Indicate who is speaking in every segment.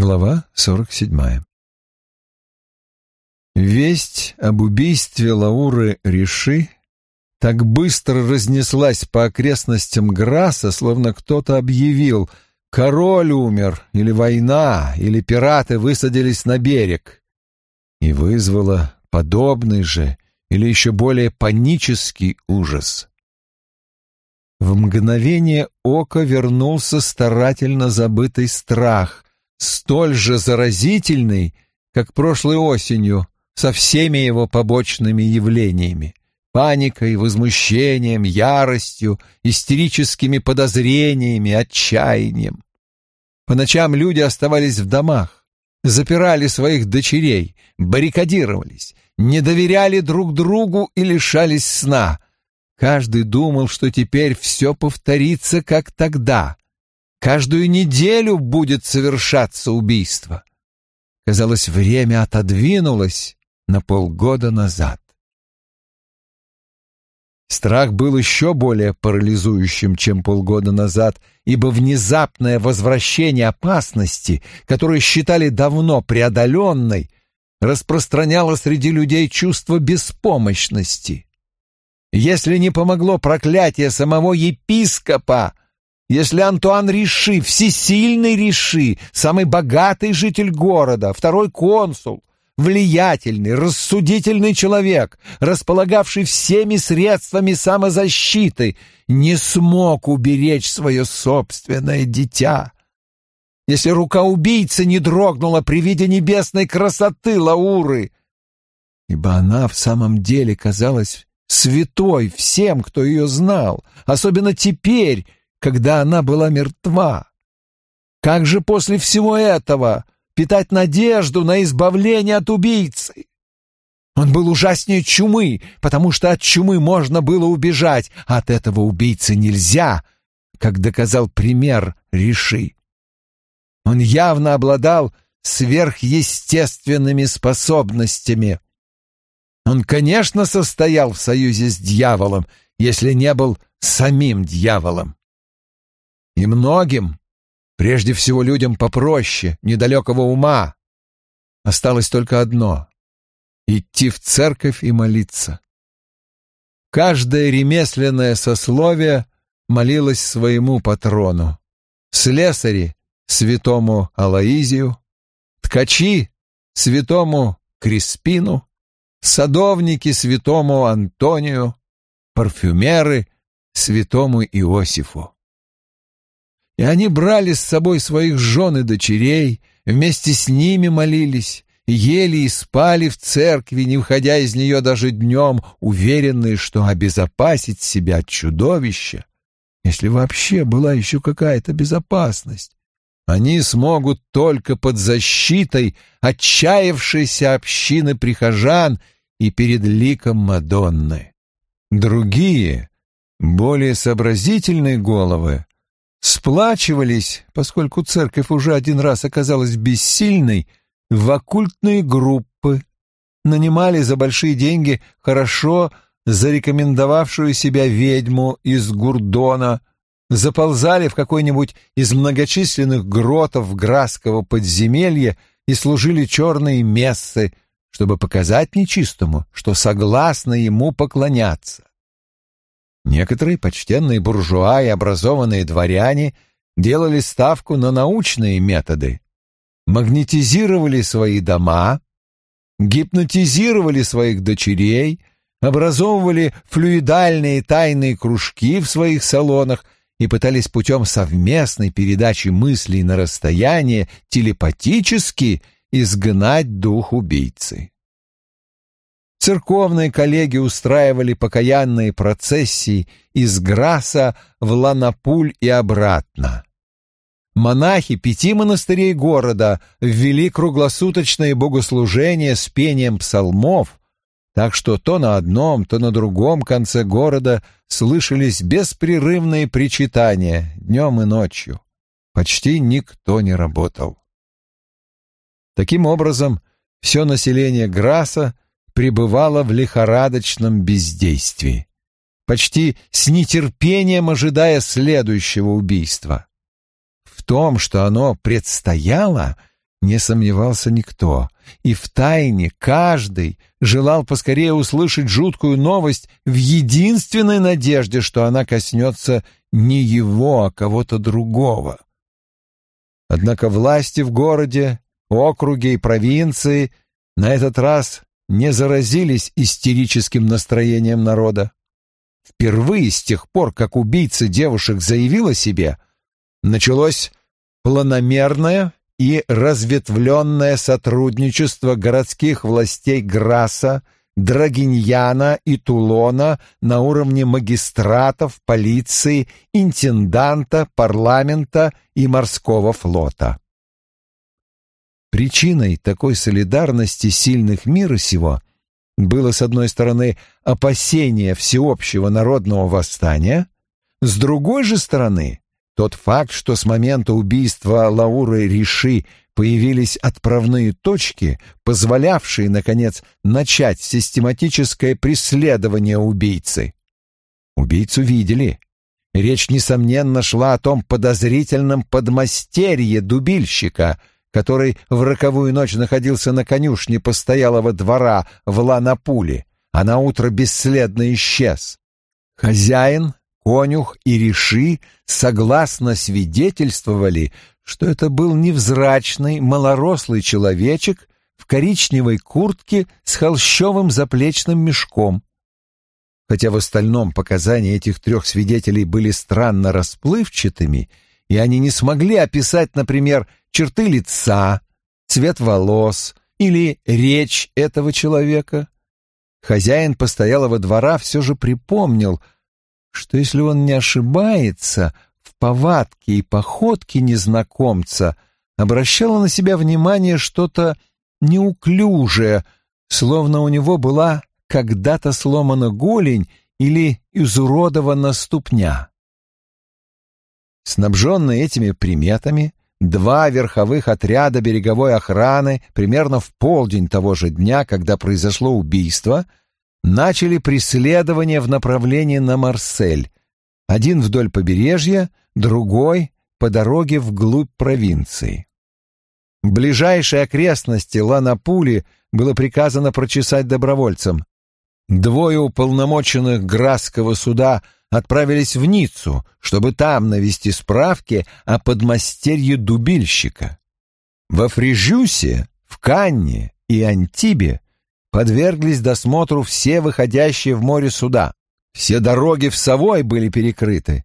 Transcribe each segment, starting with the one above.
Speaker 1: Глава 47 Весть об убийстве Лауры Риши так быстро разнеслась по окрестностям Граса, словно кто-то объявил «Король умер», или «Война», или «Пираты высадились на берег», и вызвала подобный же или еще более панический ужас. В мгновение ока вернулся старательно забытый страх, столь же заразительный, как прошлой осенью, со всеми его побочными явлениями — паникой, возмущением, яростью, истерическими подозрениями, отчаянием. По ночам люди оставались в домах, запирали своих дочерей, баррикадировались, не доверяли друг другу и лишались сна. Каждый думал, что теперь все повторится, как тогда. Каждую неделю будет совершаться убийство. Казалось, время отодвинулось на полгода назад. Страх был еще более парализующим, чем полгода назад, ибо внезапное возвращение опасности, которую считали давно преодоленной, распространяло среди людей чувство беспомощности. Если не помогло проклятие самого епископа, если Антуан Риши, всесильный Риши, самый богатый житель города, второй консул, влиятельный, рассудительный человек, располагавший всеми средствами самозащиты, не смог уберечь свое собственное дитя. Если рука убийцы не дрогнула при виде небесной красоты Лауры, ибо она в самом деле казалась святой всем, кто ее знал, особенно теперь, когда она была мертва. Как же после всего этого питать надежду на избавление от убийцы? Он был ужаснее чумы, потому что от чумы можно было убежать, а от этого убийцы нельзя, как доказал пример Риши. Он явно обладал сверхъестественными способностями. Он, конечно, состоял в союзе с дьяволом, если не был самим дьяволом. И многим, прежде всего людям попроще, недалекого ума, осталось только одно — идти в церковь и молиться. Каждое ремесленное сословие молилось своему патрону. Слесари — святому Алаизию, ткачи — святому Криспину, садовники — святому Антонию, парфюмеры — святому Иосифу. И они брали с собой своих жен и дочерей, вместе с ними молились, ели и спали в церкви, не выходя из нее даже днем, уверенные, что обезопасить себя от чудовища, если вообще была еще какая-то безопасность, они смогут только под защитой отчаявшейся общины прихожан и перед ликом Мадонны. Другие, более сообразительные головы сплачивались, поскольку церковь уже один раз оказалась бессильной, в оккультные группы, нанимали за большие деньги хорошо зарекомендовавшую себя ведьму из Гурдона, заползали в какой-нибудь из многочисленных гротов Грасского подземелья и служили черные мессы, чтобы показать нечистому, что согласны ему поклоняться. Некоторые почтенные буржуа и образованные дворяне делали ставку на научные методы, магнетизировали свои дома, гипнотизировали своих дочерей, образовывали флюидальные тайные кружки в своих салонах и пытались путем совместной передачи мыслей на расстояние телепатически изгнать дух убийцы. Церковные коллеги устраивали покаянные процессии из Граса в Ланапуль и обратно. Монахи пяти монастырей города ввели круглосуточное богослужение с пением псалмов, так что то на одном, то на другом конце города слышались беспрерывные причитания днем и ночью. Почти никто не работал. Таким образом, все население Граса пребывало в лихорадочном бездействии, почти с нетерпением ожидая следующего убийства. В том, что оно предстояло, не сомневался никто, и втайне каждый желал поскорее услышать жуткую новость в единственной надежде, что она коснется не его, а кого-то другого. Однако власти в городе, округе и провинции на этот раз не заразились истерическим настроением народа. Впервые с тех пор, как убийца девушек заявил о себе, началось планомерное и разветвленное сотрудничество городских властей Граса, Драгиньяна и Тулона на уровне магистратов, полиции, интенданта, парламента и морского флота. Причиной такой солидарности сильных мира сего было, с одной стороны, опасение всеобщего народного восстания, с другой же стороны, тот факт, что с момента убийства Лауры Риши появились отправные точки, позволявшие, наконец, начать систематическое преследование убийцы. Убийцу видели. Речь, несомненно, шла о том подозрительном подмастерье дубильщика, который в роковую ночь находился на конюшне постоялого двора в Ланапуле, а на утро бесследно исчез. Хозяин конюх и реши согласно свидетельствовали, что это был невзрачный, малорослый человечек в коричневой куртке с холщовым заплечным мешком. Хотя в остальном показания этих трех свидетелей были странно расплывчатыми, и они не смогли описать, например, черты лица, цвет волос или речь этого человека, хозяин постоялого двора все же припомнил — что если он не ошибается в повадке и походке незнакомца, обращало на себя внимание что-то неуклюжее, словно у него была когда-то сломана голень или изуродована ступня. Снабженные этими приметами, два верховых отряда береговой охраны примерно в полдень того же дня, когда произошло убийство — начали преследование в направлении на Марсель. Один вдоль побережья, другой по дороге вглубь провинции. В ближайшей окрестности Ланапули было приказано прочесать добровольцам. Двое уполномоченных Грасского суда отправились в Ниццу, чтобы там навести справки о подмастерье дубильщика. Во Фрижюсе, в Канне и Антибе подверглись досмотру все выходящие в море суда. Все дороги в Совой были перекрыты.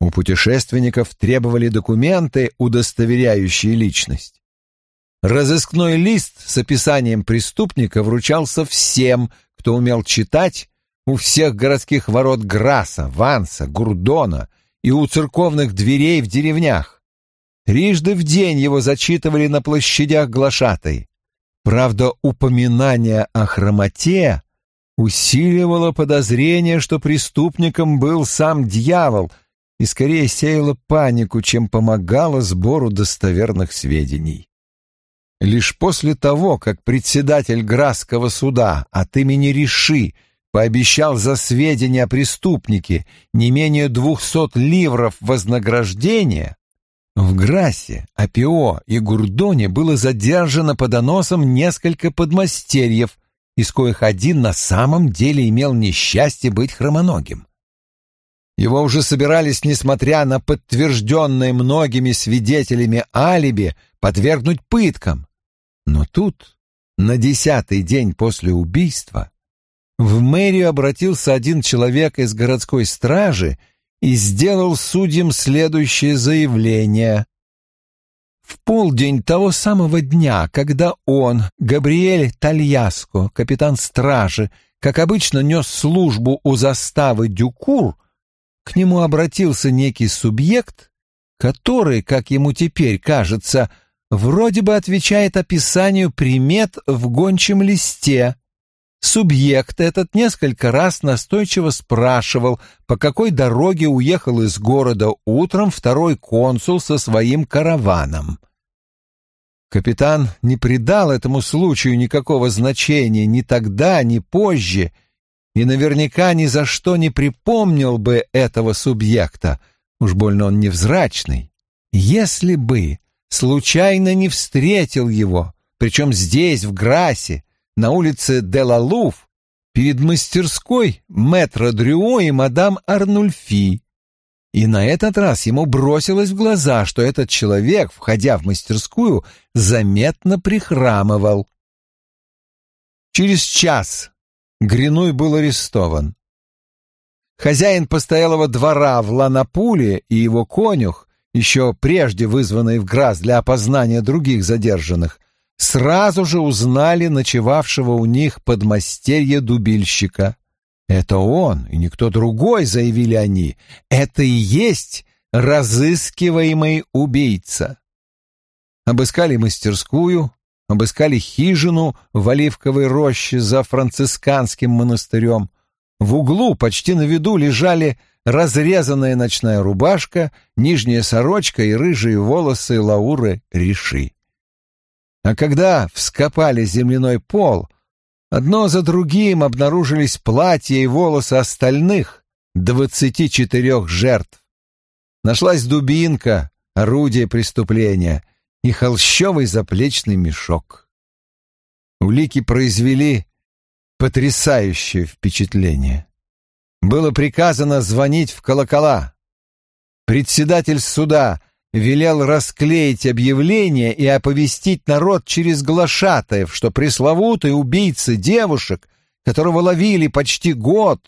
Speaker 1: У путешественников требовали документы, удостоверяющие личность. Разыскной лист с описанием преступника вручался всем, кто умел читать, у всех городских ворот Граса, Ванса, Гурдона и у церковных дверей в деревнях. Трижды в день его зачитывали на площадях глашатой. Правда, упоминание о хромоте усиливало подозрение, что преступником был сам дьявол, и скорее сеяло панику, чем помогало сбору достоверных сведений. Лишь после того, как председатель Грасского суда от имени Риши пообещал за сведения о преступнике не менее двухсот ливров вознаграждения, в Грасе, Апио и Гурдоне было задержано по доносам несколько подмастерьев, из коих один на самом деле имел несчастье быть хромоногим. Его уже собирались, несмотря на подтвержденное многими свидетелями алиби, подвергнуть пыткам. Но тут, на десятый день после убийства, в мэрию обратился один человек из городской стражи и сделал судьям следующее заявление. В полдень того самого дня, когда он, Габриэль Тальяско, капитан стражи, как обычно нес службу у заставы Дюкур, к нему обратился некий субъект, который, как ему теперь кажется, вроде бы отвечает описанию примет в гончем листе, Субъект этот несколько раз настойчиво спрашивал, по какой дороге уехал из города утром второй консул со своим караваном. Капитан не придал этому случаю никакого значения ни тогда, ни позже, и наверняка ни за что не припомнил бы этого субъекта, уж больно он невзрачный, если бы случайно не встретил его, причем здесь, в Грасе, на улице Делалуф, перед мастерской мэтра Дрюо и мадам Арнульфи. И на этот раз ему бросилось в глаза, что этот человек, входя в мастерскую, заметно прихрамывал. Через час Гринуй был арестован. Хозяин постоялого двора в Ланапуле и его конюх, еще прежде вызванные в Грас для опознания других задержанных, сразу же узнали ночевавшего у них подмастерья дубильщика. «Это он, и никто другой», — заявили они, — «это и есть разыскиваемый убийца». Обыскали мастерскую, обыскали хижину в Оливковой роще за францисканским монастырем. В углу почти на виду лежали разрезанная ночная рубашка, нижняя сорочка и рыжие волосы Лауры Риши. А когда вскопали земляной пол, одно за другим обнаружились платья и волосы остальных двадцати четырех жертв. Нашлась дубинка, орудие преступления и холщовый заплечный мешок. Улики произвели потрясающее впечатление. Было приказано звонить в колокола. Председатель суда велел расклеить объявление и оповестить народ через глашатаев, что пресловутый убийца девушек, которого ловили почти год,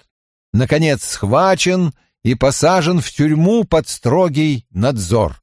Speaker 1: наконец схвачен и посажен в тюрьму под строгий надзор.